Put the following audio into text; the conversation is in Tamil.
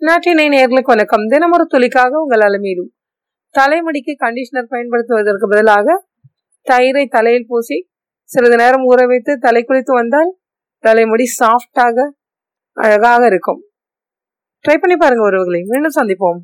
நாட்டினை நேர்களுக்கு வணக்கம். தினம் ஒரு துளிக்காக உங்கள் அலமீடும் தலைமுடிக்கு கண்டிஷனர் பயன்படுத்துவதற்கு பதிலாக தயிரை தலையில் பூசி சிறிது நேரம் ஊற வைத்து தலை குளித்து வந்தால் தலைமுடி சாஃப்டாக அழகாக இருக்கும். ட்ரை பண்ணி பாருங்க உறவுகளை. மீண்டும் சந்திப்போம்.